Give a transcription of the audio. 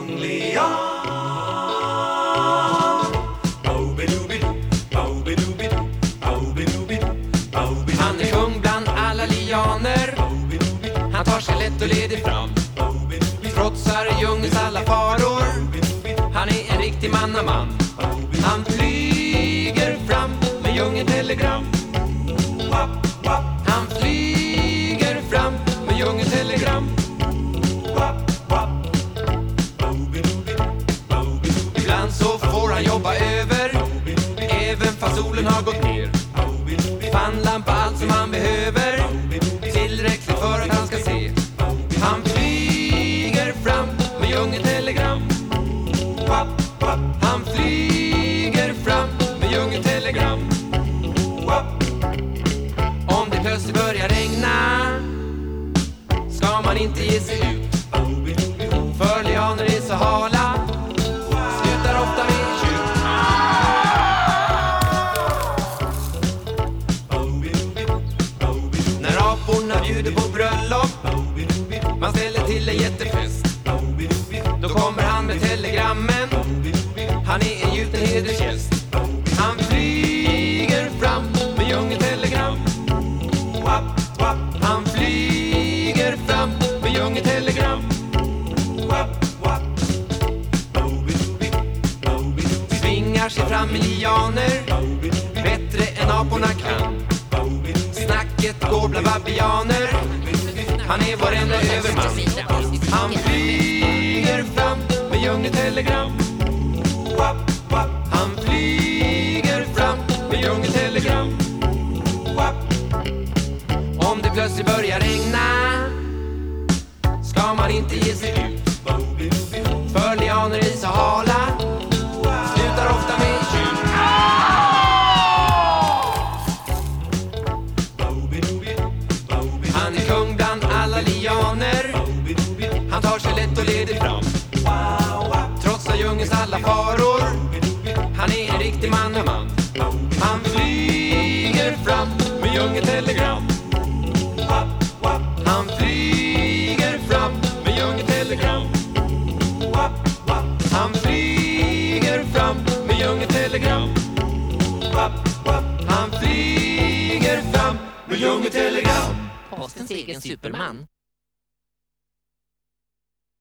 kungliga. Han är kung bland alla lianer. Han tar sig lätt och ledigt fram. Trotsar djungelns alla faror. Han är en riktig mannaman Han flyger fram med djungeltelegram telegram. Fast solen har gått ner. Pannlampa, allt som han behöver. Tillräckligt för att han ska se. Han flyger fram med djungeltelegram. Han flyger fram med djungeltelegram. Om det plötsligt börjar regna Ska man inte ge sig ut. För lianer är så hala. Bjuder på bröllop. Man ställer till en jättefest. Då kommer han med telegrammen. Han är en gjuten hedersgäst. Han flyger fram med djungeltelegram. Han flyger fram med djungeltelegram. Svingar sig fram i lianer. Bättre än aporna kan. Snacket babianer. Han är vår enda överman. Han flyger fram med djungeltelegram. Han flyger fram med djungeltelegram. Om det plötsligt börjar regna Ska man inte ge sig ut. Bland Han tar sig lätt och ledigt fram. Trotsar djungelns alla faror Han är en riktig mannaman Han flyger fram med djungeltelegram. Han flyger fram med djungeltelegram. Han flyger fram med djungeltelegram. Han flyger fram med djungeltelegram. Postens egen superman.